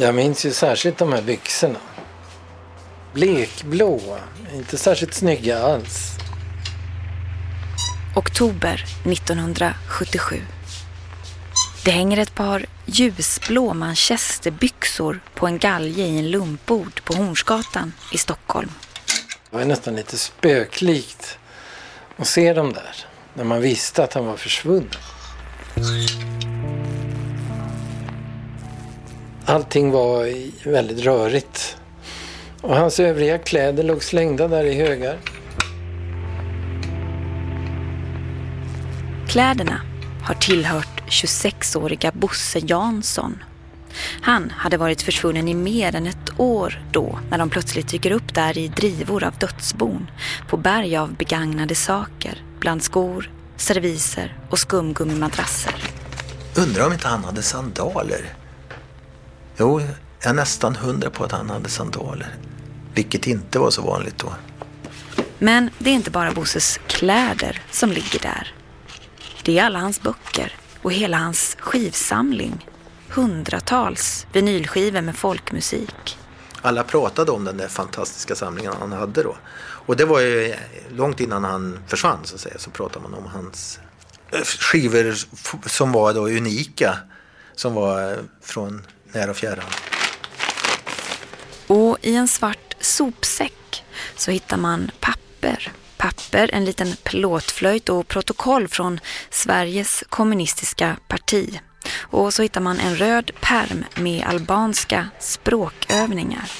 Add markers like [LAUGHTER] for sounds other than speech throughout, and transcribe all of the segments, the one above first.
Jag minns ju särskilt de här byxorna. Blekblåa, inte särskilt snygga alls. Oktober 1977. Det hänger ett par ljusblå manchesterbyxor på en galge i en lumpbord på Hornsgatan i Stockholm. Det var nästan lite spöklikt att se dem där. När man visste att han var försvunnen. Allting var väldigt rörigt. Och hans övriga kläder låg slängda där i högar. Kläderna har tillhört 26-åriga Bosse Jansson. Han hade varit försvunnen i mer än ett år då när de plötsligt dyker upp där i drivor av dödsbon på berg av begagnade saker bland skor, serviser och skumgummimadrasser. Undrar om inte han hade sandaler? Jo, jag är nästan hundra på att han hade sandaler. Vilket inte var så vanligt då. Men det är inte bara Bosses kläder som ligger där. Det är alla hans böcker och hela hans skivsamling. Hundratals vinylskivor med folkmusik. Alla pratade om den där fantastiska samlingen han hade då. Och det var ju långt innan han försvann så att säga. Så pratade man om hans eh, skivor som var då unika. Som var eh, från när och fjärran. Och i en svart sopsäck så hittar man papper. Papper, en liten plåtflöjt och protokoll från Sveriges kommunistiska parti. Och så hittar man en röd perm med albanska språkövningar.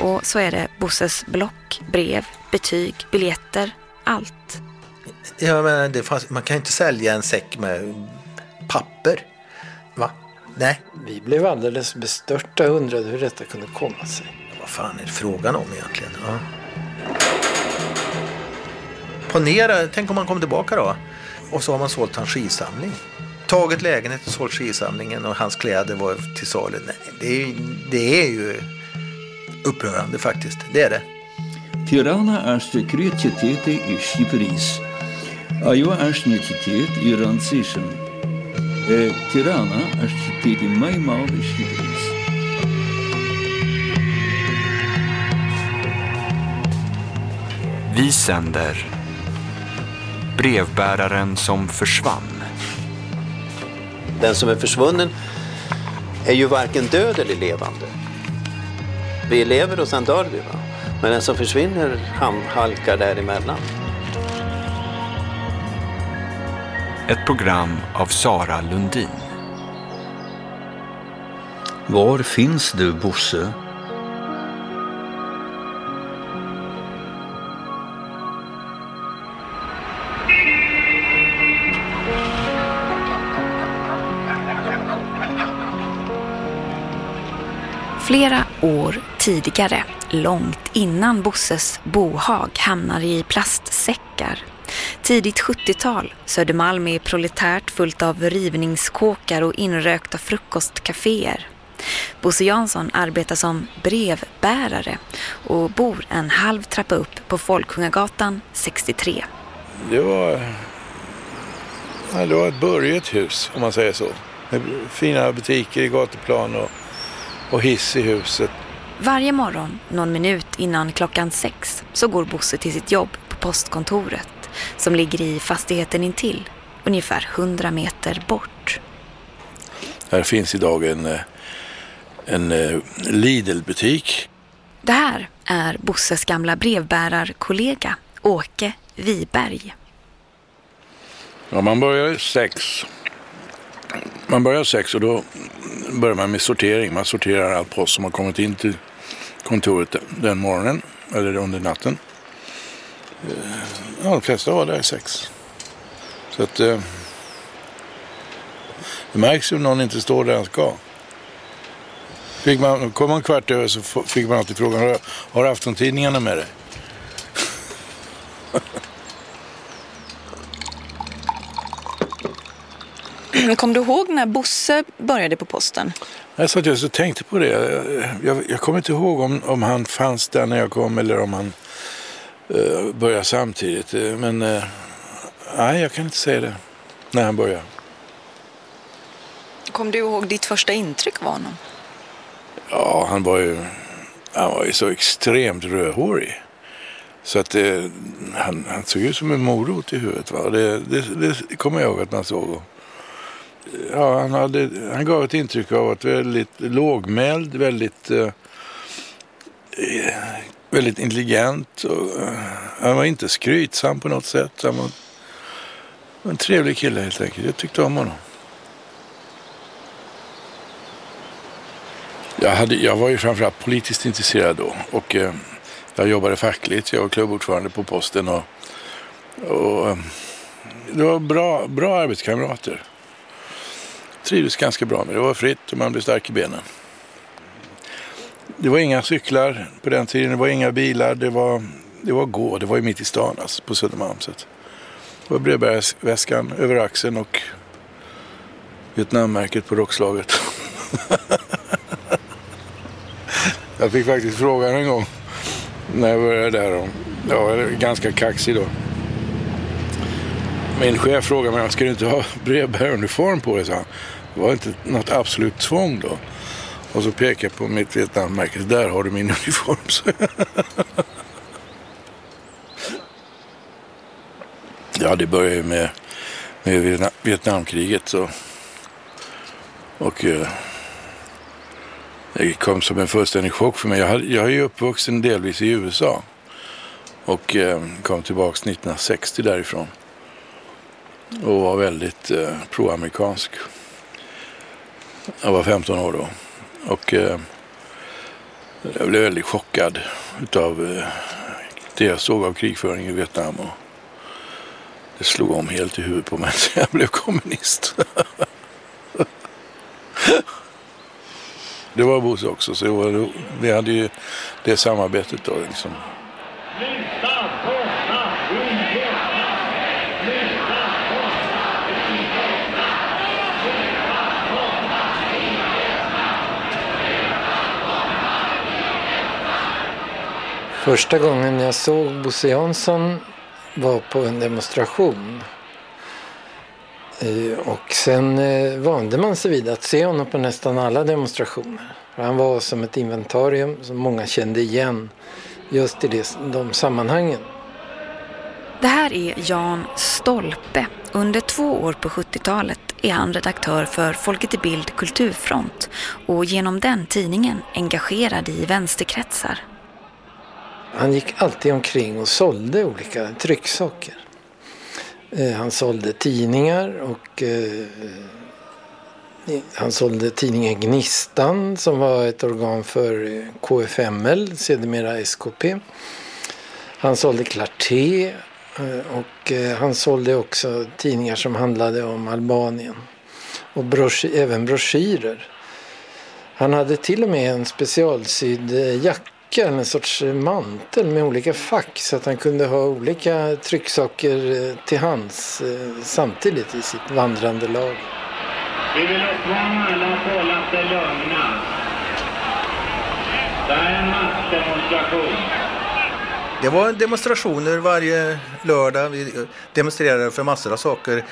Och så är det Bosses block, brev, betyg, biljetter, allt. Ja, men det fanns, man kan ju inte sälja en säck med papper. Va? Nej. Vi blev alldeles bestörta och undrade hur detta kunde komma sig. Vad fan är det frågan om egentligen? Ja. Ponera, tänk om man kommer tillbaka då. Och så har man sålt hans skivsamling. Tagit lägenhet och sålt skivsamlingen och hans kläder var till salu. Nej, det är, det är ju upprörande faktiskt. Det är det. Tirana është kryetqyteti i Shqipërisë. E Tirana është qyteti më i madh i Shqipërisë. Vi sänder Brevbäraren som försvann. Den som är försvunnen är ju varken död eller levande. Vi lever och sen dör vi. Va? Men den som försvinner han halkar däremellan. Ett program av Sara Lundin. Var finns du, Bosse? Flera år tidigare, långt innan Bosses bohag hamnar i plastsäckar. Tidigt 70-tal, Södermalm är proletärt fullt av rivningskåkar och inrökta frukostcaféer. Bosse Jansson arbetar som brevbärare och bor en halv trappa upp på Folkungagatan 63. Det var, ja, det var ett börjet hus om man säger så. Med fina butiker i gatuplan och, och hiss i huset. Varje morgon, någon minut innan klockan sex, så går Bosse till sitt jobb på postkontoret som ligger i fastigheten intill, ungefär 100 meter bort. Här finns idag en, eh, en eh, Lidl-butik. Det här är Bosses gamla brevbärarkollega Åke Wiberg. Ja, man börjar sex. Man börjar sex och då börjar man med sortering. Man sorterar all post som har kommit in till kontoret den morgonen eller under natten. Ja, de flesta var där sex. Så att eh, det märks ju om någon inte står där han ska. Fick man, kom man kvart över så fick man alltid frågan, har, du aftontidningarna med dig? [CLEARS THROAT] Kom du ihåg när Bosse började på posten? Jag satt just och tänkte på det. Jag, jag kommer inte ihåg om, om han fanns där när jag kom eller om han uh, började samtidigt. Men uh, nej, jag kan inte säga det. När han började. Kom du ihåg ditt första intryck av honom? Ja, han var ju, han var ju så extremt rödhårig. Så att det, han, han såg ut som en morot i huvudet. Va? Det, det, det kommer jag ihåg att man såg. Ja, han, hade, han gav ett intryck av att väldigt lågmäld, väldigt, eh, väldigt intelligent. Och, eh, han var inte skrytsam på något sätt. Han var en trevlig kille helt enkelt. Jag tyckte om honom. Jag, hade, jag var ju framförallt politiskt intresserad då. Och, eh, jag jobbade fackligt. Jag var klubbordförande på posten. Och, och eh, det var bra, bra arbetskamrater. Trivdes ganska bra med det. Det var fritt och man blev stark i benen. Det var inga cyklar på den tiden. Det var inga bilar. Det var, det var gå. Det var ju mitt i stan alltså, på Södermalm. Så det var brevbärarväskan över axeln och Vietnammärket på rockslaget. [LAUGHS] jag fick faktiskt frågan en gång när jag började där. Om, jag var ganska kaxig då. Min chef frågade mig, ska du inte ha brevbäraruniform på dig? han. Det var inte något absolut tvång då. Och så pekar jag på mitt Vietnammärke. Där har du min uniform. [LAUGHS] ja, det började ju med, med Vietnamkriget. Så. Och eh, det kom som en fullständig chock för mig. Jag, hade, jag är ju uppvuxen delvis i USA. Och eh, kom tillbaka 1960 därifrån. Och var väldigt eh, proamerikansk. Jag var 15 år då. Och eh, jag blev väldigt chockad utav eh, det jag såg av krigföring i Vietnam. Och det slog om helt i huvudet på mig [LAUGHS] så jag blev kommunist. det var Bosse också, så det var, vi hade ju det samarbetet då. Liksom. Första gången jag såg Bosse Jansson var på en demonstration. Eh, och sen eh, vande man sig vid att se honom på nästan alla demonstrationer. Han var som ett inventarium som många kände igen just i de sammanhangen. Det här är Jan Stolpe. Under två år på 70-talet är han redaktör för Folket i Bild Kulturfront och genom den tidningen engagerad i vänsterkretsar. Han gick alltid omkring och sålde olika trycksaker. Eh, han sålde tidningar och eh, eh, han sålde tidningen Gnistan som var ett organ för eh, KFML, sedermera SKP. Han sålde Clarté eh, och han sålde också tidningar som handlade om Albanien. Och broschy även broschyrer. Han hade till och med en specialsydd jacka jacka, en sorts mantel med olika fack så att han kunde ha olika trycksaker eh, till hands eh, samtidigt i sitt vandrande lag. Vi vill uppmana alla att hålla sig lugna. Det här är en massdemonstration. Det var demonstrationer varje lördag. Vi demonstrerade för massor av saker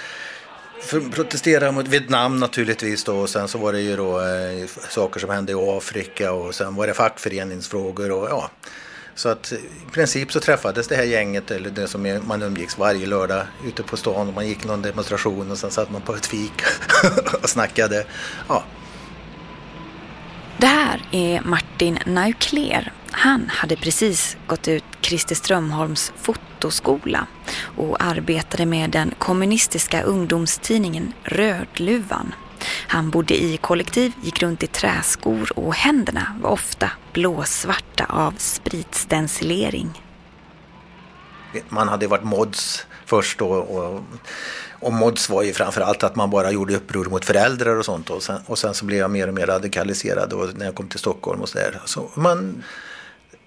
protestera mot Vietnam naturligtvis då och sen så var det ju då eh, saker som hände i Afrika och sen var det fackföreningsfrågor och ja. Så att i princip så träffades det här gänget, eller det som man umgicks varje lördag ute på stan och man gick någon demonstration och sen satt man på ett fik [LAUGHS] och snackade. Ja. Det här är Martin Naukler. Han hade precis gått ut Christer Strömholms foto fotoskola och arbetade med den kommunistiska ungdomstidningen Rödluvan. Han bodde i kollektiv, gick runt i träskor och händerna var ofta blåsvarta av spritstencilering. Man hade varit mods först då och, och mods var ju framförallt att man bara gjorde uppror mot föräldrar och sånt och sen, och sen så blev jag mer och mer radikaliserad och när jag kom till Stockholm och sådär. Så man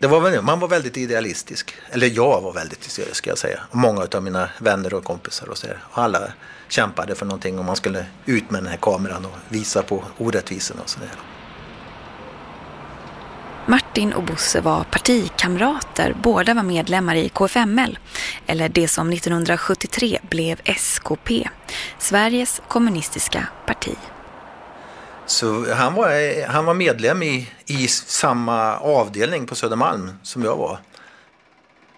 det var, man var väldigt idealistisk. Eller jag var väldigt idealistisk ska jag säga. Många av mina vänner och kompisar och så där. Och alla kämpade för någonting om man skulle ut med den här kameran och visa på orättvisorna och sådär. Martin och Bosse var partikamrater. Båda var medlemmar i KFML, eller det som 1973 blev SKP, Sveriges kommunistiska parti. Så han var, han var medlem i, i samma avdelning på Södermalm som jag var.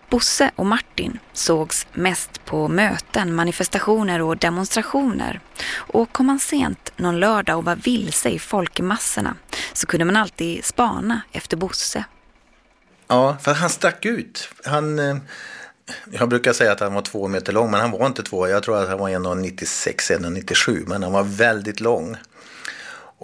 Bosse och Martin sågs mest på möten, manifestationer och demonstrationer. Och kom man sent någon lördag och var vilse i folkmassorna så kunde man alltid spana efter Bosse. Ja, för han stack ut. Han, eh, jag brukar säga att han var två meter lång, men han var inte två. Jag tror att han var 1,96, 1,97, men han var väldigt lång.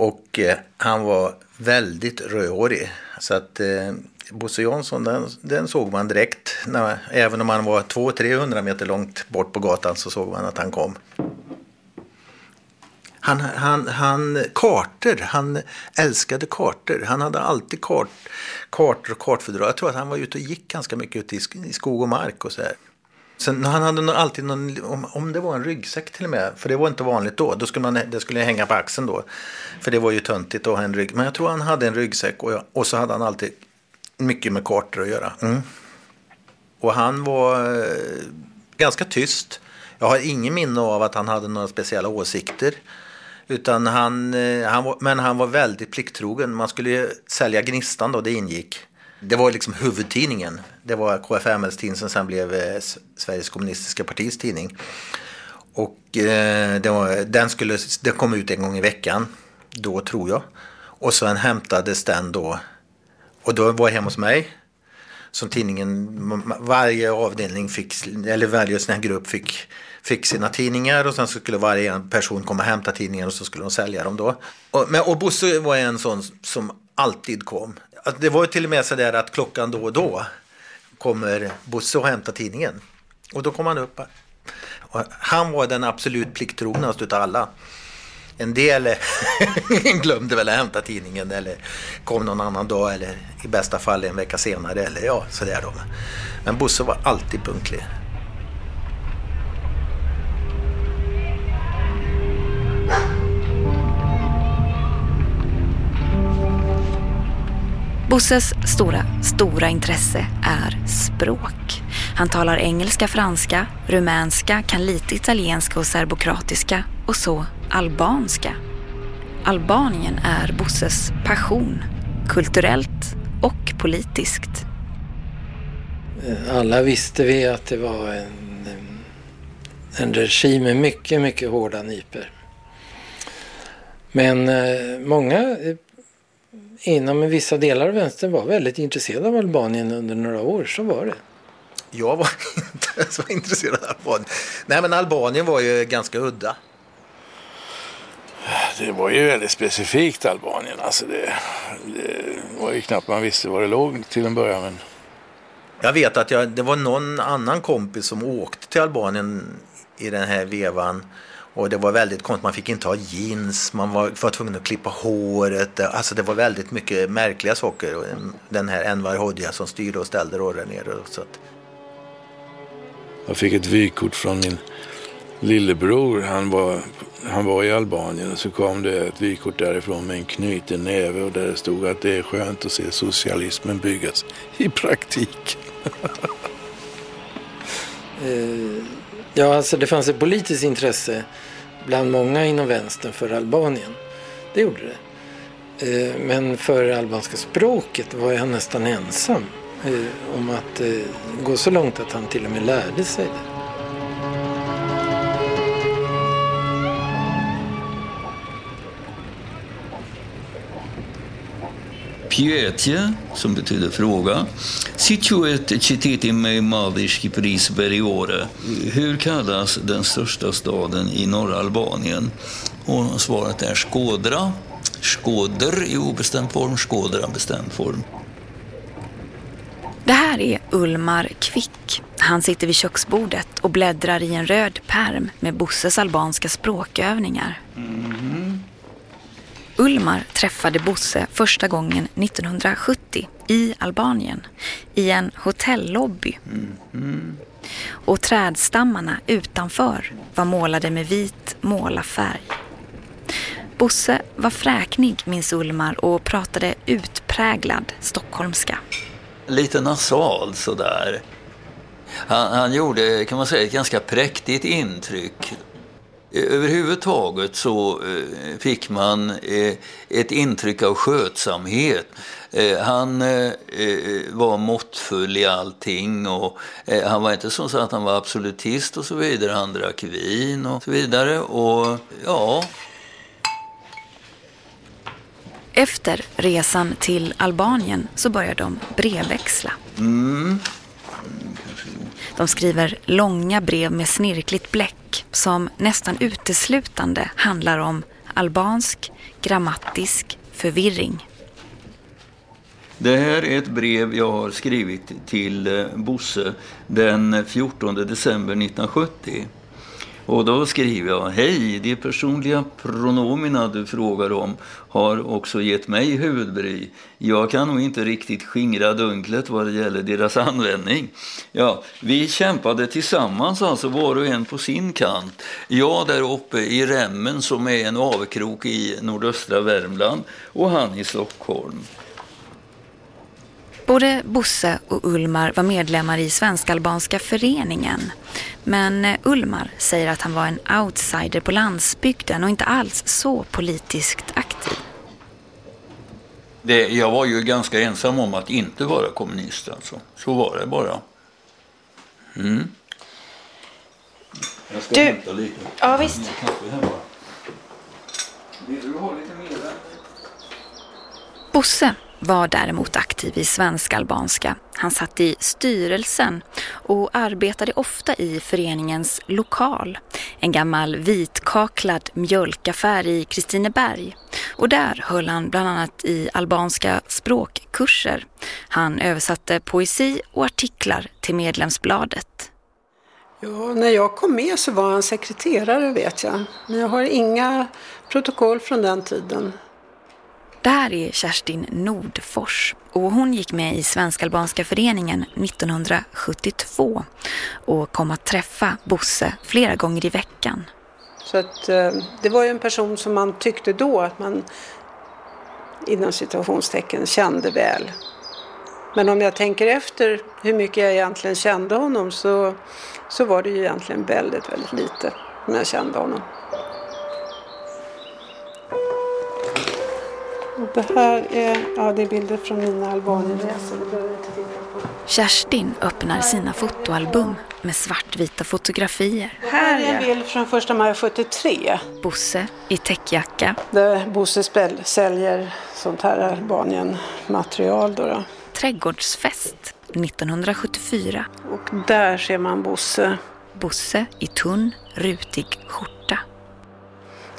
Och eh, han var väldigt rödhårig. Så att eh, Bosse Jansson, den, den såg man direkt. När, även om han var 200-300 meter långt bort på gatan så såg man att han kom. Han, han, han, kartor, han älskade kartor. Han hade alltid kart, kartor och kartfördrag. Jag tror att han var ute och gick ganska mycket ute i skog och mark och så här. Sen, han hade alltid någon, om, om det var en ryggsäck till och med, för det var inte vanligt då, då skulle man, det skulle hänga på axeln då. För det var ju töntigt att ha en rygg. Men jag tror han hade en ryggsäck och, jag, och så hade han alltid mycket med kartor att göra. Mm. Och han var eh, ganska tyst. Jag har ingen minne av att han hade några speciella åsikter. Utan han, eh, han var, men han var väldigt plikttrogen. Man skulle ju sälja Gnistan då, det ingick. Det var liksom huvudtidningen. Det var KFMLs tidning som sen blev eh, Sveriges kommunistiska partis tidning. Och eh, det var, den, skulle, den kom ut en gång i veckan, då tror jag. Och sen hämtades den då, och då var jag hemma hos mig. Som tidningen, varje avdelning fick, eller varje sån här grupp fick, fick sina tidningar och sen skulle varje person komma och hämta tidningar och så skulle de sälja dem då. Och, men, och Bosse var en sån som alltid kom. Det var ju till och med så där att klockan då och då kommer Bosse och hämtar tidningen. Och då kom han upp. Och han var den absolut plikttrognaste utav alla. En del [LAUGHS] glömde väl att hämta tidningen eller kom någon annan dag eller i bästa fall en vecka senare eller ja, sådär då. Men Bosse var alltid punktlig. Bosses stora, stora intresse är språk. Han talar engelska, franska, rumänska, kan lite italienska och serbokratiska och så albanska. Albanien är Bosses passion, kulturellt och politiskt. Alla visste vi att det var en, en regim med mycket, mycket hårda nyper. Men eh, många eh, inom vissa delar av vänstern var väldigt intresserade av Albanien under några år. Så var det. Jag var [LAUGHS] inte så intresserad av Albanien. Nej, men Albanien var ju ganska udda. Det var ju väldigt specifikt Albanien. Alltså det, det var ju knappt man visste var det låg till en början. Men... Jag vet att jag, det var någon annan kompis som åkte till Albanien i den här vevan och det var väldigt konstigt, man fick inte ha jeans, man var, var tvungen att klippa håret. Alltså det var väldigt mycket märkliga saker. Den här Enver Hoxha som styrde och ställde då där nere. Så att... Jag fick ett vykort från min lillebror. Han var, han var i Albanien och så kom det ett vykort därifrån med en knuten näve och där det stod att det är skönt att se socialismen byggas i praktik. [LAUGHS] Ja, alltså det fanns ett politiskt intresse bland många inom vänstern för Albanien. Det gjorde det. Eh, men för det albanska språket var jag nästan ensam eh, om att eh, gå så långt att han till och med lärde sig det. Pyetje, som betyder fråga, situaet qytetin me madh i Shqipërisë veriore. Hur kallas den största staden i norra Albanien? Och svaret är Skådra. Skåder i obestämd form, Skådra bestämd form. Det här är Ulmar Kvick. Han sitter vid köksbordet och bläddrar i en röd perm med Bosses albanska språkövningar. Mm. Ulmar träffade Bosse första gången 1970 i Albanien i en hotellobby. Mm. Och trädstammarna utanför var målade med vit målarfärg. Bosse var fräknig, minns Ulmar, och pratade utpräglad stockholmska. Lite nasal sådär. Han, han gjorde, kan man säga, ett ganska präktigt intryck. Överhuvudtaget så eh, fick man eh, ett intryck av skötsamhet. Eh, han var måttfull i allting och han var inte så att han var absolutist och så vidare. Han drack vin och så vidare och ja. Efter resan till Albanien så börjar de brevväxla. Mm. De skriver långa brev med snirkligt bläck som nästan uteslutande handlar om albansk grammatisk förvirring. Det här är ett brev jag har skrivit till eh, Bosse den 14 december 1970. Och då skriver jag, hej, de personliga pronomina du frågar om har också gett mig huvudbry. Jag kan nog inte riktigt skingra dunklet vad det gäller deras användning. Ja, vi kämpade tillsammans, alltså var och en på sin kant. Jag där uppe i Remmen som är en avkrok i nordöstra Värmland och han i Stockholm. Både Bosse och Ulmar var medlemmar i Svensk-albanska föreningen. Men eh, Ulmar säger att han var en outsider på landsbygden och inte alls så politiskt aktiv. Det, jag var ju ganska ensam om att inte vara kommunist alltså. Så var det bara. Mm. Jag ska du... hämta lite. Ja, visst. Vill du ha lite mer? Bosse var däremot aktiv i svensk-albanska. Han satt i styrelsen och arbetade ofta i föreningens lokal, en gammal vitkaklad mjölkaffär i Kristineberg. Och där höll han bland annat i albanska språkkurser. Han översatte poesi och artiklar till medlemsbladet. Ja, när jag kom med så var han sekreterare vet jag. Men jag har inga protokoll från den tiden. Det här är Kerstin Nordfors och hon gick med i Svensk-albanska föreningen 1972 och kom att träffa Bosse flera gånger i veckan. Så att eh, det var ju en person som man tyckte då att man inom situationstecken kände väl. Men om jag tänker efter hur mycket jag egentligen kände honom så, så var det ju egentligen väldigt, väldigt lite när jag kände honom. Det här är, ja, det är bilder från mina Albanienresor. Kerstin öppnar sina fotoalbum med svartvita fotografier. Här är en bild från första maj 73. Bosse i täckjacka. Där Bosse spel, säljer sånt här Albanien-material. Då, då. Trädgårdsfest 1974. Och där ser man Bosse. Bosse i tunn, rutig skjorta.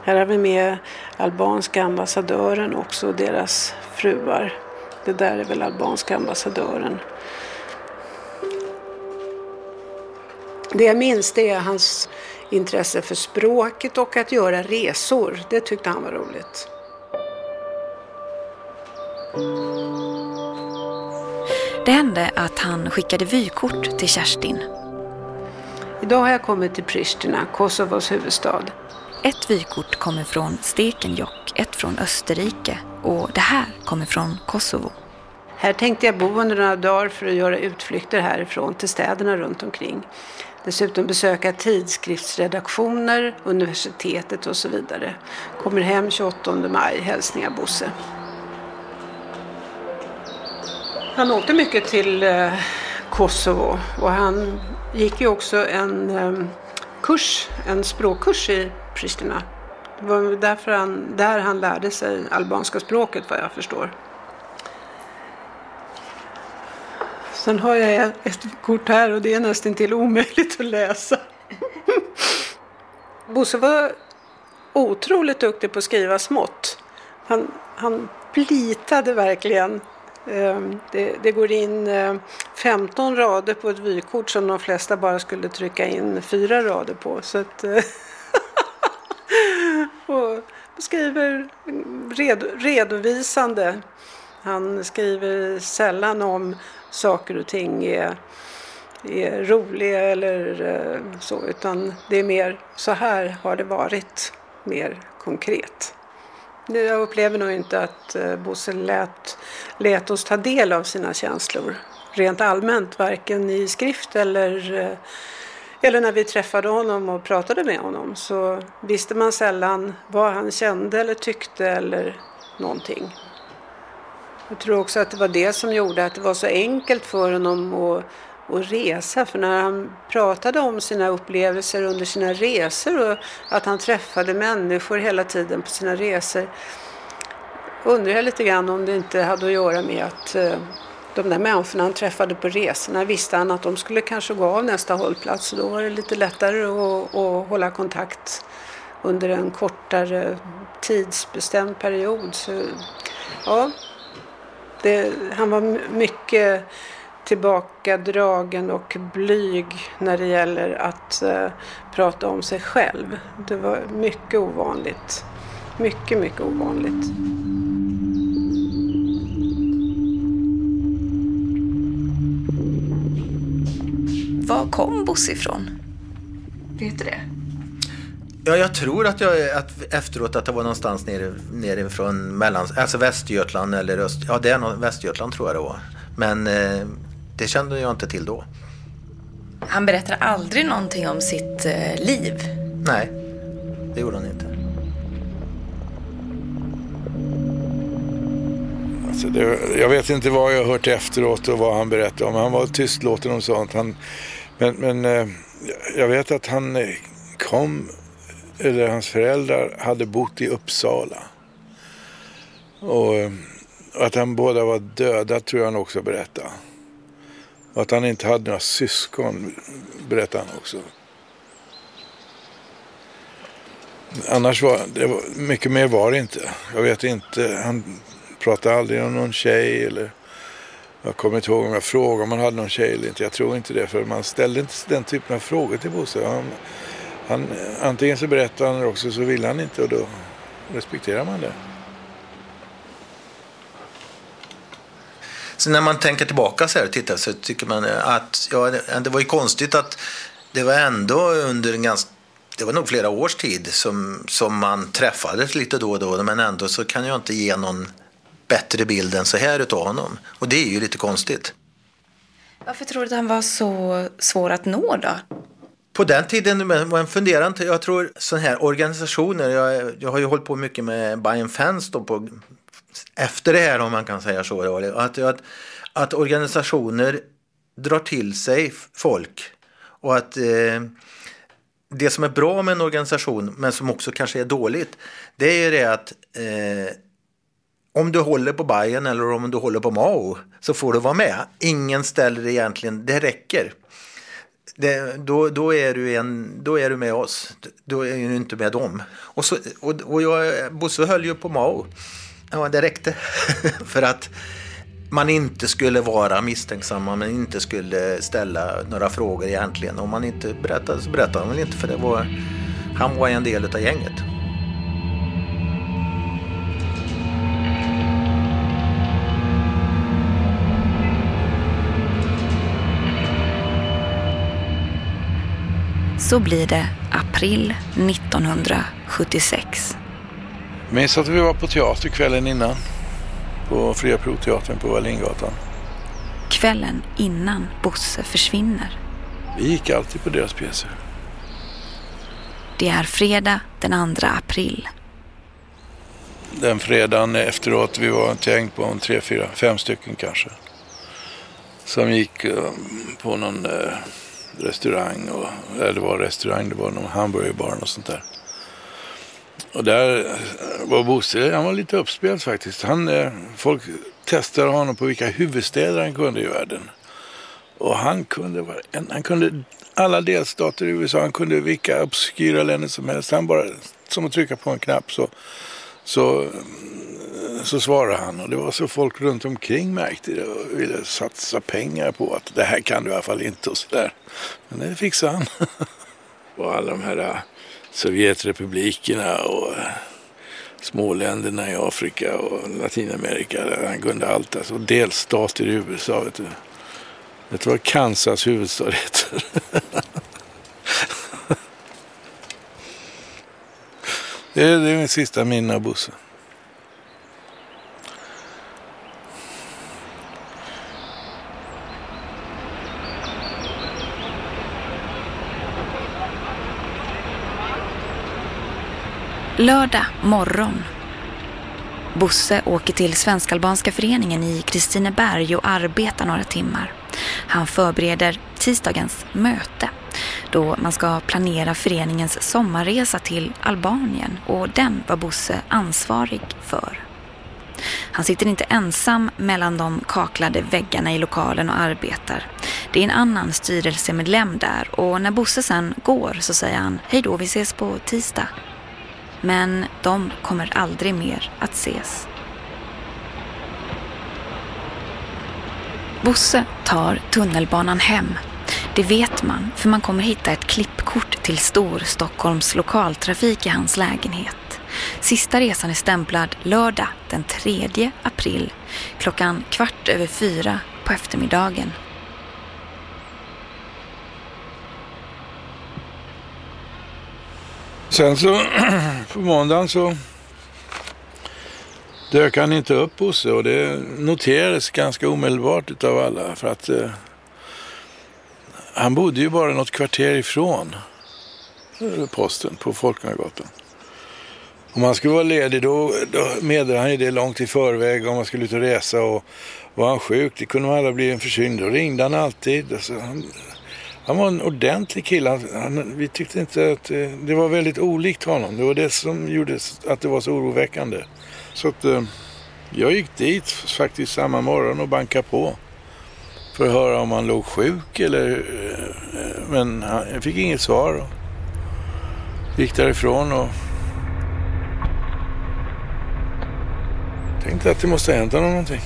Här har vi med albanska ambassadören också och deras fruar. Det där är väl albanska ambassadören. Det jag minns det är hans intresse för språket och att göra resor. Det tyckte han var roligt. Det hände att han skickade vykort till Kerstin. Idag har jag kommit till Pristina, Kosovos huvudstad. Ett vykort kommer från Stekenjokk, ett från Österrike och det här kommer från Kosovo. Här tänkte jag bo under några dagar för att göra utflykter härifrån till städerna runt omkring. Dessutom besöka tidskriftsredaktioner, universitetet och så vidare. Kommer hem 28 maj, hälsningar Bosse. Han åkte mycket till eh, Kosovo och han gick ju också en eh, kurs, en språkkurs i Pristina. Det var därför han, där han lärde sig albanska språket vad jag förstår. Sen har jag ett kort här och det är nästan till omöjligt att läsa. [LAUGHS] Bosse var otroligt duktig på att skriva smått. Han, han plitade verkligen. Ehm, det, det, går in ehm, 15 rader på ett vykort som de flesta bara skulle trycka in fyra rader på. Så att, eh, [LAUGHS] och skriver mm, red, redovisande. Han skriver sällan om saker och ting är, är roliga eller eh, så, utan det är mer så här har det varit, mer konkret. Jag upplever nog inte att eh, Bosse lät, lät oss ta del av sina känslor rent allmänt, varken i skrift eller eh, eller när vi träffade honom och pratade med honom så visste man sällan vad han kände eller tyckte eller någonting. Jag tror också att det var det som gjorde att det var så enkelt för honom att, och resa. För när han pratade om sina upplevelser under sina resor och att han träffade människor hela tiden på sina resor undrar jag lite grann om det inte hade att göra med att eh, de där människorna han träffade på resorna visste han att de skulle kanske gå av nästa hållplats. Så då var det lite lättare att, att hålla kontakt under en kortare tidsbestämd period. Så, ja, det, han var mycket tillbakadragen och blyg när det gäller att uh, prata om sig själv. Det var mycket ovanligt. Mycket, mycket ovanligt. Var kom Bosse ifrån? Vet du det? Ja, jag tror att jag att efteråt att det var någonstans nere, nere från mellan, alltså Västergötland eller Öst, ja det är nog Västergötland tror jag det var. Men eh, det kände jag inte till då. Han berättar aldrig någonting om sitt eh, liv. Nej, det gjorde han inte. Alltså det, jag vet inte vad jag har hört efteråt och vad han berättade om. Han var tystlåten om sånt. Han, men men eh, jag vet att han eh, kom, eller hans föräldrar hade bott i Uppsala. Och eh, att han båda var döda tror jag han också berättade. Och att han inte hade några syskon berättade han också. Annars var det var, mycket mer var det inte. Jag vet inte. Han pratade aldrig om någon tjej eller jag kommer inte ihåg om jag frågade om han hade någon tjej eller inte. Jag tror inte det för man ställde inte den typen av frågor till Bosse. Han, han, antingen så berättade han eller också så ville han inte och då respekterar man det. Så när man tänker tillbaka så här och tittar så tycker man att ja, det var ju konstigt att det var ändå under en ganska det var nog flera års tid som, som man träffades lite då och då men ändå så kan jag inte ge någon bättre bild än så här utav honom. Och det är ju lite konstigt. Varför tror du att han var så svår att nå då? På den tiden var en funderande, jag tror sådana här organisationer, jag, jag har ju hållit på mycket med Bayern Fans då på, efter det här om man kan säga så, att, att, att organisationer drar till sig folk och att eh, det som är bra med en organisation men som också kanske är dåligt det är det att eh, om du håller på Bayern eller om du håller på Mao så får du vara med. Ingen ställer egentligen, det räcker. Det, då, då, är du en, då är du med oss, då är du inte med dem. Och, så, och, och jag, Bosse höll ju på Mao. Ja, det räckte. [LAUGHS] För att man inte skulle vara misstänksamma, man inte skulle ställa några frågor egentligen. Om man inte berättade så berättade han väl inte för det var, han var en del av gänget. Så blir det april 1976. Minns att vi var på teater kvällen innan. På Fria Provteatern på Wallingatan. Kvällen innan Bosse försvinner. Vi gick alltid på deras pjäser. Det är fredag den 2 april. Den fredagen efteråt, vi var ett gäng på en tre, fyra, fem stycken kanske. Som gick eh, på någon eh, restaurang. Och, eller det var restaurang, det var någon hamburgerbar och sånt där. Och där var Bosse, han var lite uppspelt faktiskt. Han, eh, folk testade honom på vilka huvudstäder han kunde i världen. Och han kunde, han kunde alla delstater i USA, han kunde vilka obskyra länder som helst. Han bara, som att trycka på en knapp så, så, så svarade han. Och det var så folk runt omkring märkte det och ville satsa pengar på att det här kan du i alla fall inte och sådär. Men det fixade han. [LAUGHS] och alla de här eh, Sovjetrepublikerna och eh, småländerna i Afrika och Latinamerika. Han kunde allt. Alltså delstater i USA. Vet du. Vet du vad Kansas huvudstad heter? [LAUGHS] det, är, det är min sista minne av Bosse. Lördag morgon. Bosse åker till Svenskalbanska föreningen i Kristineberg och arbetar några timmar. Han förbereder tisdagens möte då man ska planera föreningens sommarresa till Albanien och den var Bosse ansvarig för. Han sitter inte ensam mellan de kaklade väggarna i lokalen och arbetar. Det är en annan styrelsemedlem där och när Bosse sen går så säger han hej då, vi ses på tisdag. Men de kommer aldrig mer att ses. Bosse tar tunnelbanan hem. Det vet man, för man kommer hitta ett klippkort till Storstockholms lokaltrafik i hans lägenhet. Sista resan är stämplad lördag den 3 april klockan kvart över fyra på eftermiddagen. Sen så [CLEARS THROAT] på måndagen så dök han inte upp Bosse och det noterades ganska omedelbart utav alla för att eh, han bodde ju bara något kvarter ifrån eh, posten på Folkungagatan. Om han skulle vara ledig då, då meddelade han ju det långt i förväg om man skulle ut och resa och var han sjuk, det kunde man alla bli en försynd. Då ringde han alltid. Alltså, han, han var en ordentlig kille. Han, han, vi tyckte inte att eh, det var väldigt olikt honom. Det var det som gjorde att det var så oroväckande. Så att eh, jag gick dit faktiskt samma morgon och bankade på. För att höra om han låg sjuk eller... Eh, men men jag fick inget svar. Gick därifrån och tänkte att det måste ha hänt honom någonting.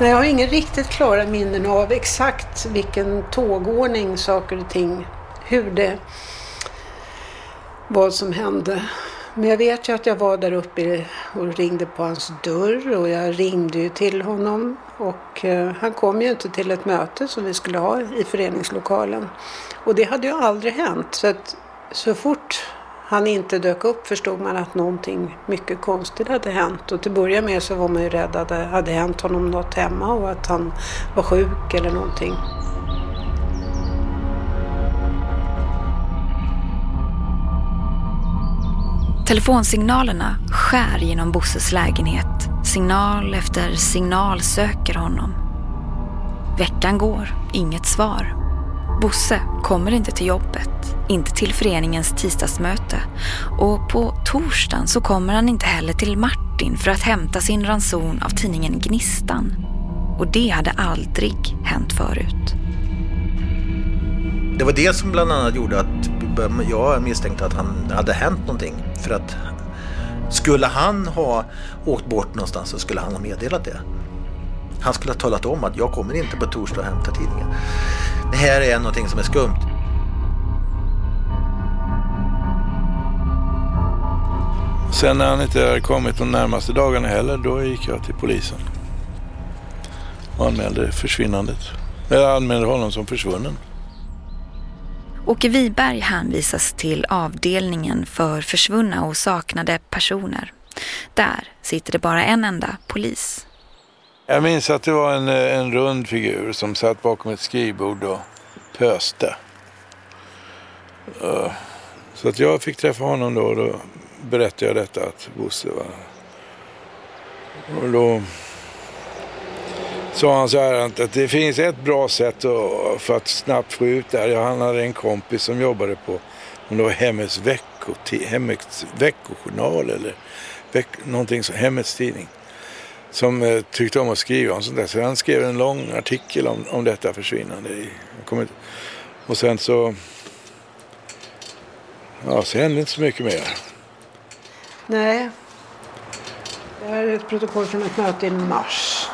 Nej, jag har ingen riktigt klara minnen av exakt vilken tågordning saker och ting, hur det, vad som hände. Men jag vet ju att jag var där uppe och ringde på hans dörr och jag ringde ju till honom och eh, han kom ju inte till ett möte som vi skulle ha i föreningslokalen. Och det hade ju aldrig hänt. Så att så fort han inte dök upp förstod man att någonting mycket konstigt hade hänt. Och till att börja med så var man ju rädd att det hade hänt honom något hemma och att han var sjuk eller någonting. Telefonsignalerna skär genom Bosses lägenhet. Signal efter signal söker honom. Veckan går, inget svar. Bosse kommer inte till jobbet, inte till föreningens tisdagsmöte och på torsdagen så kommer han inte heller till Martin för att hämta sin ranson av tidningen Gnistan. Och det hade aldrig hänt förut. Det var det som bland annat gjorde att jag misstänkte att han hade hänt någonting. För att skulle han ha åkt bort någonstans så skulle han ha meddelat det. Han skulle ha talat om att jag kommer inte på torsdag och hämtar tidningen. Det här är någonting som är skumt. Sen när han inte hade kommit de närmaste dagarna heller, då gick jag till polisen. Och anmälde försvinnandet. Jag anmälde honom som försvunnen. Åke Wiberg hänvisas till avdelningen för försvunna och saknade personer. Där sitter det bara en enda polis. Jag minns att det var en, eh, en rund figur som satt bakom ett skrivbord och pöste. Eh, så att jag fick träffa honom då och då berättade jag detta att Bosse var... Och då sa han så här att det finns ett bra sätt för att snabbt få ut det här. Han hade en kompis som jobbade på om det var Hemmets, vecko, Hemmets veckojournal eller veck, någonting som Hemmets tidning. Som eh, tyckte om att skriva om sånt där. Så han skrev en lång artikel om, om detta försvinnande. Och sen så... Ja, så hände inte så mycket mer. Nej. Det här är ett protokoll från ett möte i mars.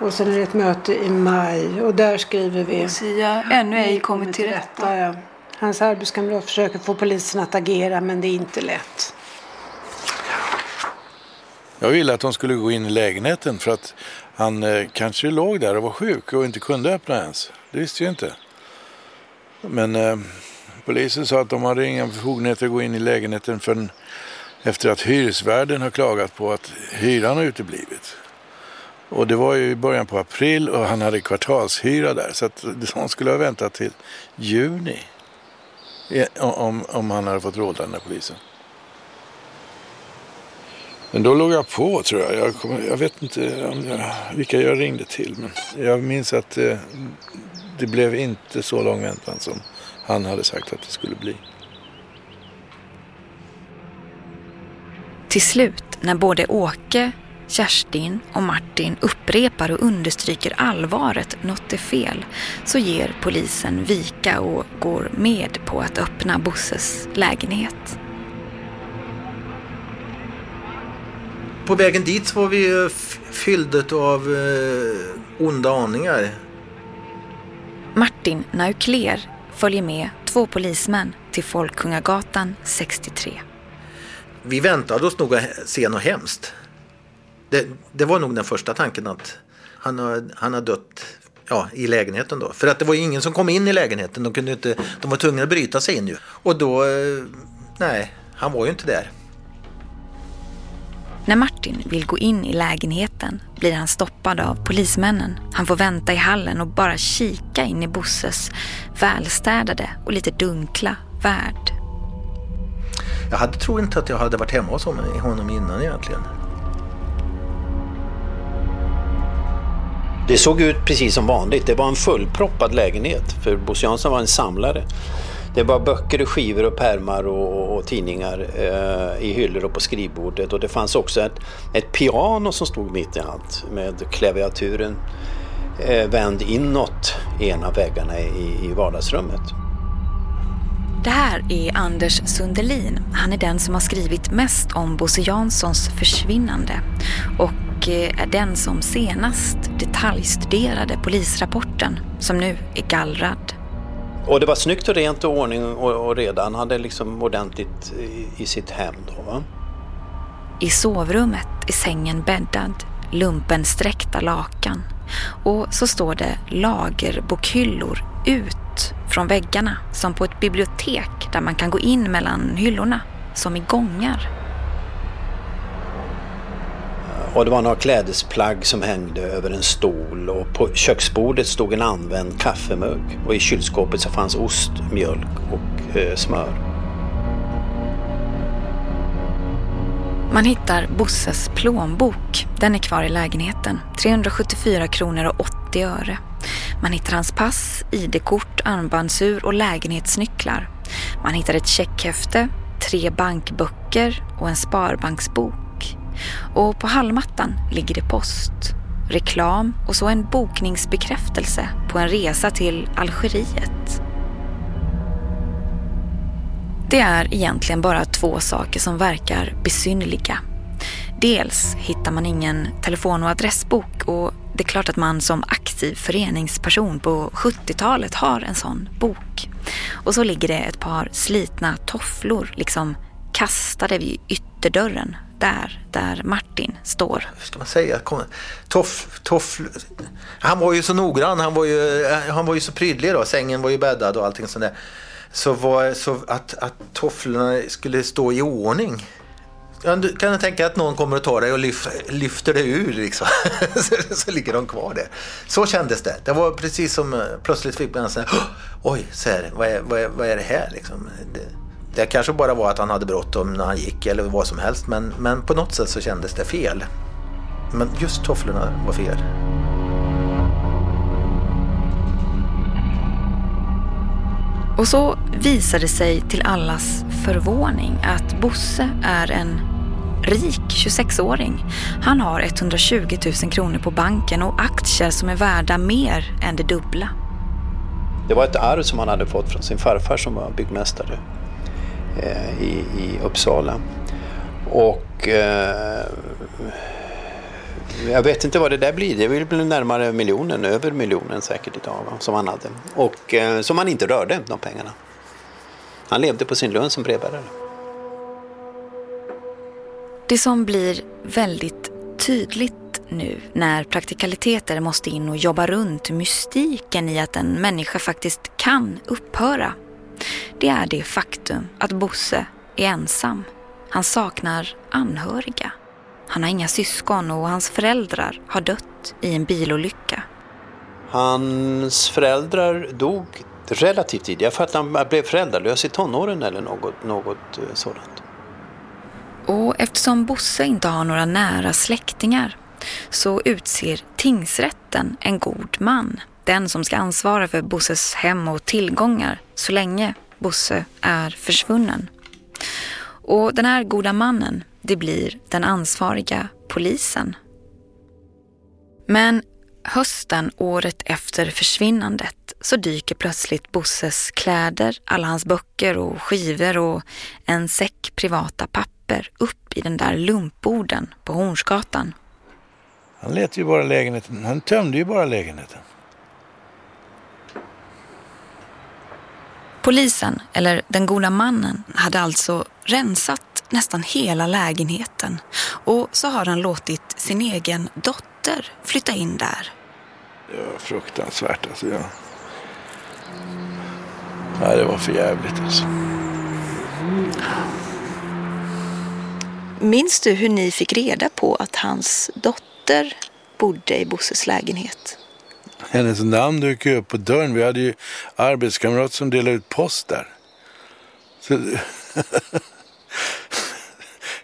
Och sen är det ett möte i maj och där skriver vi. Lucia ännu ej kommit till rätta. Hans arbetskamrat försöker få polisen att agera men det är inte lätt. Jag ville att de skulle gå in i lägenheten för att han eh, kanske låg där och var sjuk och inte kunde öppna ens. Det visste jag inte. Men eh, polisen sa att de hade inga befogenheter att gå in i lägenheten förrän efter att hyresvärden har klagat på att hyran har uteblivit. Och det var ju i början på april och han hade kvartalshyra där. Så att [LAUGHS] de skulle ha väntat till juni. Eh, om, om han hade fått råda den där polisen. Men då låg jag på tror jag. Jag, kom, jag vet inte jag, vilka jag ringde till. Men jag minns att det, det blev inte så lång väntan som han hade sagt att det skulle bli. Till slut, när både Åke, Kerstin och Martin upprepar och understryker allvaret något är fel, så ger polisen vika och går med på att öppna Bosses lägenhet. På vägen dit så var vi fyllda av eh, onda aningar. Martin Naukler följer med två polismän till Folkungagatan 63. Vi väntade oss nog att se något hemskt. Det, det var nog den första tanken att han har, han har dött ja, i lägenheten då. För att det var ju ingen som kom in i lägenheten. De, kunde inte, de var tvungna att bryta sig in ju. Och då, eh, nej, han var ju inte där. När Martin vill gå in i lägenheten blir han stoppad av polismännen. Han får vänta i hallen och bara kika in i Bosses välstädade och lite dunkla värld. Jag hade tror inte att jag hade varit hemma hos honom innan egentligen. Det såg ut precis som vanligt. Det var en fullproppad lägenhet för Bosse Jansson var en samlare. Det var böcker och skivor och pärmar och, och, och tidningar eh, i hyllor och på skrivbordet och det fanns också ett, ett piano som stod mitt i allt med klaviaturen eh, vänd inåt i en av väggarna i, i vardagsrummet. Det här är Anders Sundelin. Han är den som har skrivit mest om Bosse Janssons försvinnande och eh, är den som senast detaljstuderade polisrapporten som nu är gallrad. Och det var snyggt och rent och ordning och, och reda. Han hade liksom ordentligt i, i sitt hem då va? I sovrummet är sängen bäddad, lumpen sträckta lakan och så står det lagerbokhyllor ut från väggarna som på ett bibliotek där man kan gå in mellan hyllorna som i gångar. Och det var några klädesplagg som hängde över en stol och på köksbordet stod en använd kaffemugg och i kylskåpet så fanns ost, mjölk och eh, smör. Man hittar Bosses plånbok. Den är kvar i lägenheten. 374 kronor och 80 öre. Man hittar hans pass, ID-kort, armbandsur och lägenhetsnycklar. Man hittar ett checkhäfte, tre bankböcker och en sparbanksbok. Och på hallmattan ligger det post, reklam och så en bokningsbekräftelse på en resa till Algeriet. Det är egentligen bara två saker som verkar besynnerliga. Dels hittar man ingen telefon och adressbok och det är klart att man som aktiv föreningsperson på 70-talet har en sån bok. Och så ligger det ett par slitna tofflor liksom kastade vid ytterdörren där, där Martin står. Hur ska man säga? Toff, toff, han var ju så noggrann, han var ju, eh, han var ju så prydlig då. Sängen var ju bäddad och allting sånt där. Så, var, så att, att tofflorna skulle stå i ordning. Kan du kan tänka att någon kommer och tar dig och lyf, lyfter dig ur liksom. [LAUGHS] så, så ligger de kvar där. Så kändes det. Det var precis som eh, plötsligt fick man en sån här, oj, så här, vad, är, vad, är, vad är det här liksom? Det, det kanske bara var att han hade bråttom när han gick eller vad som helst men, men på något sätt så kändes det fel. Men just tofflorna var fel. Och så visade det sig till allas förvåning att Bosse är en rik 26-åring. Han har 120 000 kronor på banken och aktier som är värda mer än det dubbla. Det var ett arv som han hade fått från sin farfar som var byggmästare. Eh, i, i Uppsala. Och eh, jag vet inte vad det där blir. Det blir närmare miljonen, över miljonen säkert idag va? som han hade. Och eh, som han inte rörde, de pengarna. Han levde på sin lön som brevbärare. Det som blir väldigt tydligt nu när praktikaliteter måste in och jobba runt mystiken i att en människa faktiskt kan upphöra det är det faktum att Bosse är ensam. Han saknar anhöriga. Han har inga syskon och hans föräldrar har dött i en bilolycka. Hans föräldrar dog relativt tidigt. Jag att han blev föräldralös i tonåren eller något, något eh, sådant. Och eftersom Bosse inte har några nära släktingar så utser tingsrätten en god man. Den som ska ansvara för Bosses hem och tillgångar så länge Bosse är försvunnen. Och den här goda mannen, det blir den ansvariga polisen. Men hösten året efter försvinnandet så dyker plötsligt Bosses kläder, alla hans böcker och skivor och en säck privata papper upp i den där lumpborden på Hornsgatan. Han lät ju bara lägenheten. Han tömde ju bara lägenheten. Polisen, eller den goda mannen, hade alltså rensat nästan hela lägenheten och så har han låtit sin egen dotter flytta in där. Det var fruktansvärt alltså. Jag... Ja, det var för jävligt alltså. Minns du hur ni fick reda på att hans dotter bodde i Bosses lägenhet? Hennes namn dök upp på dörren. Vi hade ju arbetskamrater som delade ut post där. Så... [LAUGHS]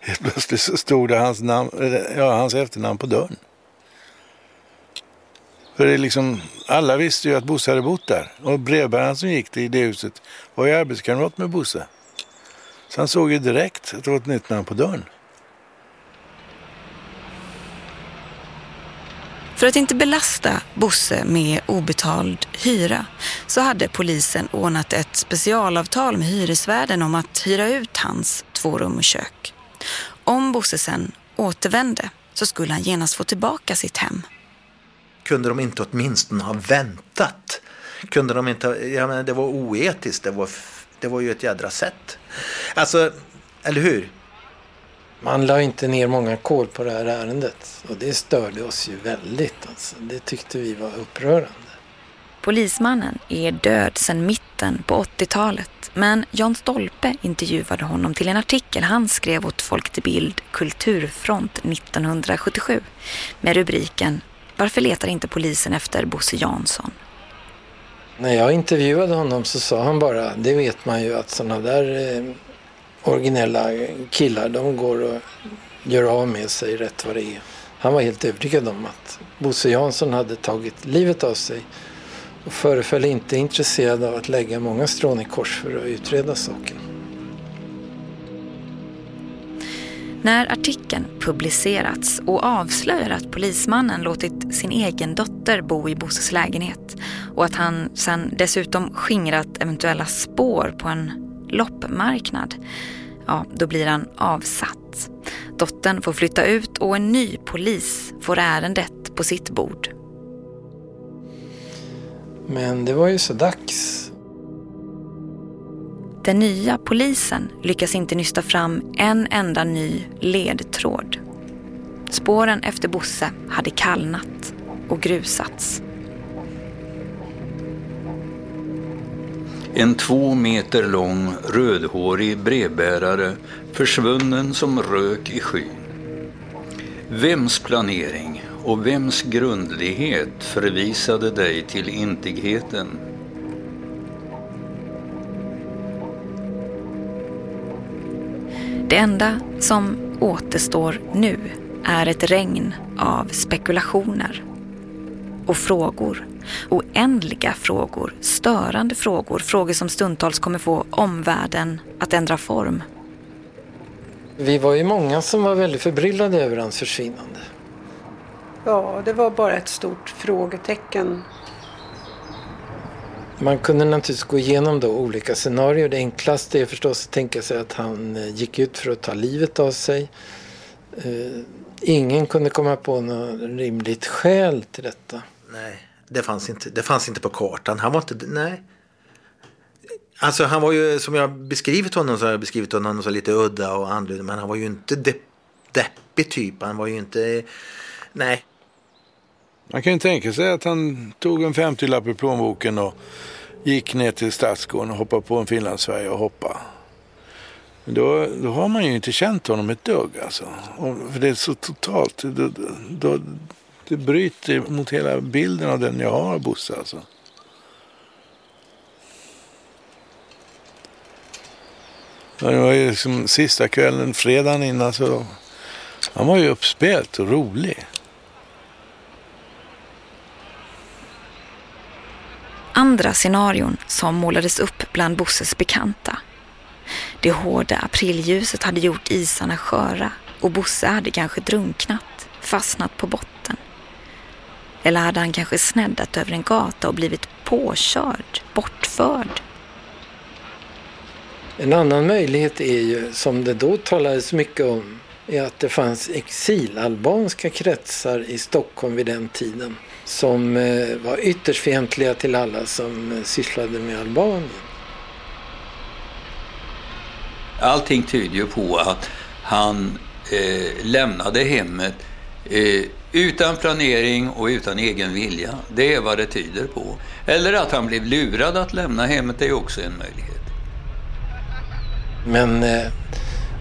Helt plötsligt så stod det hans, namn, ja, hans efternamn på dörren. För det är liksom, alla visste ju att Bosse hade bott där. Och brevbäraren som gick till det huset var ju arbetskamrat med Bosse. Så han såg ju direkt att det var ett nytt namn på dörren. För att inte belasta Bosse med obetald hyra så hade polisen ordnat ett specialavtal med hyresvärden om att hyra ut hans två rum och kök. Om Bosse sen återvände så skulle han genast få tillbaka sitt hem. Kunde de inte åtminstone ha väntat? Kunde de inte, jag menar, det var oetiskt, det var, det var ju ett jädra sätt. Alltså, eller hur? Man la inte ner många kol på det här ärendet och det störde oss ju väldigt. Alltså. Det tyckte vi var upprörande. Polismannen är död sedan mitten på 80-talet men Jan Stolpe intervjuade honom till en artikel han skrev åt Folk till Bild Kulturfront 1977 med rubriken Varför letar inte polisen efter Bosse Jansson? När jag intervjuade honom så sa han bara, det vet man ju att sådana där eh, originella killar, de går och gör av med sig rätt vad det är. Han var helt övertygad om att Bosse Jansson hade tagit livet av sig och föreföll inte intresserad av att lägga många strån i kors för att utreda saken. När artikeln publicerats och avslöjar att polismannen låtit sin egen dotter bo i Bosses lägenhet och att han sen dessutom skingrat eventuella spår på en loppmarknad, ja, då blir han avsatt. Dottern får flytta ut och en ny polis får ärendet på sitt bord. Men det var ju så dags. Den nya polisen lyckas inte nysta fram en enda ny ledtråd. Spåren efter Bosse hade kallnat och grusats. En två meter lång rödhårig brevbärare försvunnen som rök i skyn. Vems planering och vems grundlighet förvisade dig till intigheten? Det enda som återstår nu är ett regn av spekulationer och frågor. Oändliga frågor, störande frågor, frågor som stundtals kommer få omvärlden att ändra form. Vi var ju många som var väldigt förbryllade över hans försvinnande. Ja, det var bara ett stort frågetecken. Man kunde naturligtvis gå igenom då olika scenarier. Det enklaste är förstås att tänka sig att han eh, gick ut för att ta livet av sig. Eh, ingen kunde komma på något rimligt skäl till detta. Nej, det fanns inte, det fanns inte på kartan. Han var inte, nej. Alltså han var ju, som jag beskrivit honom så har jag beskrivit honom så lite udda och annorlunda. Men han var ju inte de, deppig typ. Han var ju inte, nej. Man kan ju tänka sig att han tog en 50-lapp i plånboken och gick ner till Stadsgården och hoppade på en Finlandsfärja och hoppade. Då, då har man ju inte känt honom ett dugg alltså. Och, för det är så totalt. Då, då, det bryter mot hela bilden av den jag har av Bosse alltså. Det var ju liksom sista kvällen, fredagen innan så han var ju uppspelt och rolig. Andra scenarion som målades upp bland Bosses bekanta. Det hårda aprilljuset hade gjort isarna sköra och Bosse hade kanske drunknat, fastnat på botten. Eller hade han kanske sneddat över en gata och blivit påkörd, bortförd? En annan möjlighet är ju, som det då talades mycket om, är att det fanns exilalbanska kretsar i Stockholm vid den tiden som eh, var ytterst fientliga till alla som eh, sysslade med Albanien. Allting tyder ju på att han eh, lämnade hemmet eh, utan planering och utan egen vilja. Det är vad det tyder på. Eller att han blev lurad att lämna hemmet är också en möjlighet. Men eh,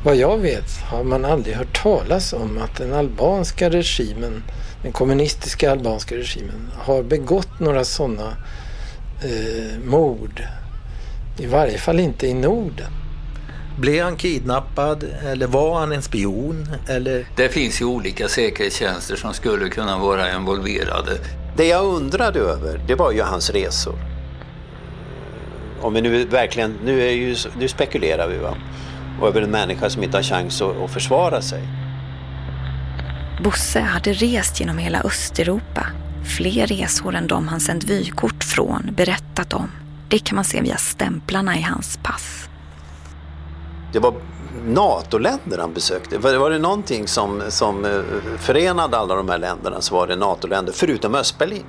vad jag vet har man aldrig hört talas om att den albanska regimen, den kommunistiska albanska regimen, har begått några sådana eh, mord. I varje fall inte i Norden. Blev han kidnappad eller var han en spion? Eller? Det finns ju olika säkerhetstjänster som skulle kunna vara involverade. Det jag undrade över, det var ju hans resor. Om vi nu verkligen, nu, är ju, nu spekulerar vi va. Och över en människa som inte har chans att, att försvara sig. Bosse hade rest genom hela Östeuropa. Fler resor än de han sänt vykort från berättat om. Det kan man se via stämplarna i hans pass. Det var NATO-länder han besökte. Var det någonting som, som eh, förenade alla de här länderna så var det NATO-länder, förutom Östberlin.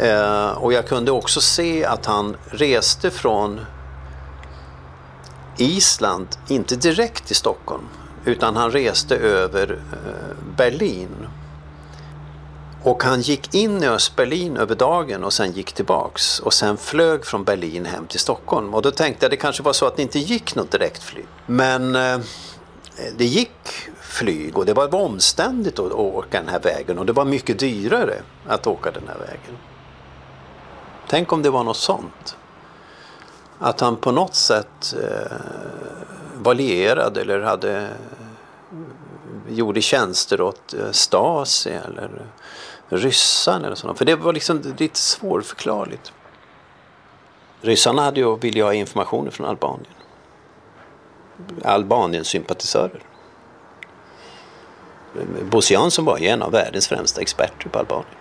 Eh, och jag kunde också se att han reste från Island, inte direkt till Stockholm, utan han reste över eh, Berlin. Och han gick in i Östberlin över dagen och sen gick tillbaks och sen flög från Berlin hem till Stockholm. Och då tänkte jag det kanske var så att det inte gick något direktflyg. Men eh, det gick flyg och det var omständigt att åka den här vägen och det var mycket dyrare att åka den här vägen. Tänk om det var något sånt. Att han på något sätt eh, var lierad eller hade gjorde tjänster åt eh, Stasi eller ryssarna eller sådant. För det var liksom lite svårförklarligt. Ryssarna hade ju, ville ju ha informationer från Albanien. Albaniens sympatisörer. Bosse Jansson var ju en av världens främsta experter på Albanien.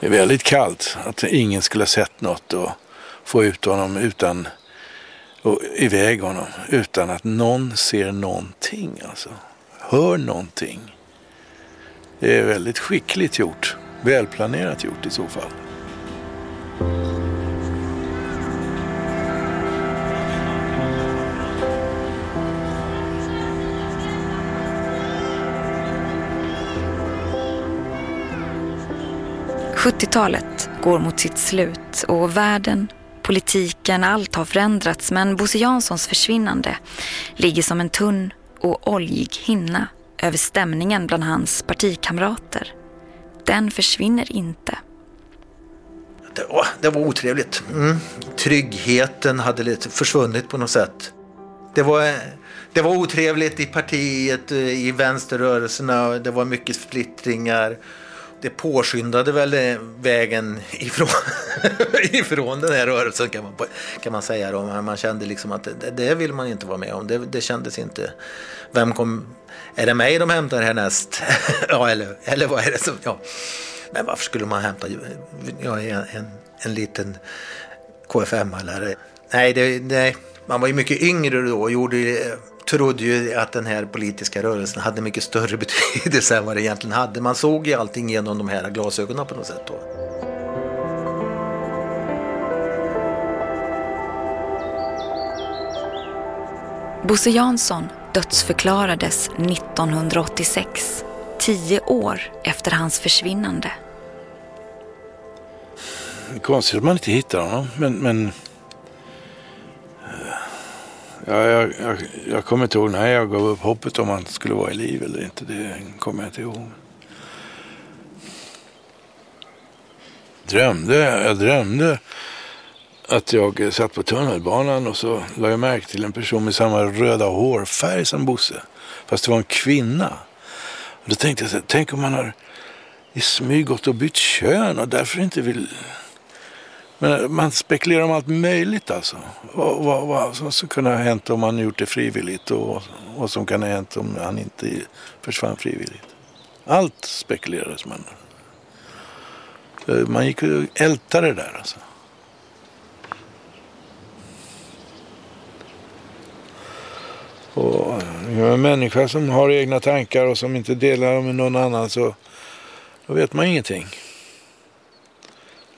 Det är väldigt kallt att ingen skulle ha sett något och få ut honom utan och iväg honom utan att någon ser någonting. Alltså. Hör någonting. Det är väldigt skickligt gjort. Välplanerat gjort i så fall. –70-talet går mot sitt slut och världen, politiken, allt har förändrats men Bosse Janssons försvinnande ligger som en tunn och oljig hinna över stämningen bland hans partikamrater. Den försvinner inte. Det, åh, det var otrevligt. Mm. Tryggheten hade lite försvunnit på något sätt. Det var, det var otrevligt i partiet, eh, i vänsterrörelserna. Det var mycket splittringar. Det påskyndade väl eh, vägen [LAUGHS] ifrån, ifrån den här rörelsen kan man, kan man säga. Då. Man kände liksom att det, det vill man inte vara med om. Det, det kändes inte. Vem kom, är det mig de hämtar härnäst? [LAUGHS] ja, eller, eller vad är det som... Ja. Men varför skulle man hämta ja, en, en, en liten KFM-are? Nej, det, nej, man var ju mycket yngre då och gjorde, trodde ju att den här politiska rörelsen hade mycket större [LAUGHS] betydelse än vad det egentligen hade. Man såg ju allting genom de här glasögonen på något sätt. Då. Bosse Jansson dödsförklarades 1986, tio år efter hans försvinnande. Det är konstigt att man inte hittar honom, men, men eh, Ja, jag, jag, jag kommer inte ihåg när jag gav upp hoppet om han skulle vara i liv eller inte. Det kommer jag inte ihåg. Drömde, jag drömde att jag satt på tunnelbanan och så la jag märke till en person med samma röda hårfärg som Bosse. Fast det var en kvinna. Och då tänkte jag så här, tänk om man har i smyg gått och bytt kön och därför inte vill... Men man spekulerar om allt möjligt alltså. Vad, vad, vad som skulle kunna ha hänt om han gjort det frivilligt och vad som kan ha hänt om han inte försvann frivilligt. Allt spekulerades man. Eh, man gick och ältade det där alltså. Och eh, en människa som har egna tankar och som inte delar dem med någon annan så då vet man ingenting.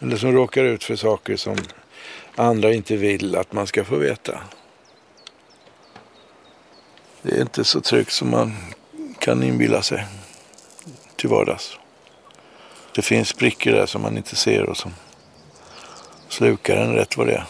Eller som råkar ut för saker som andra inte vill att man ska få veta. Det är inte så tryggt som man kan inbilla sig till vardags. Det finns sprickor där som man inte ser och som slukar en rätt vad det är.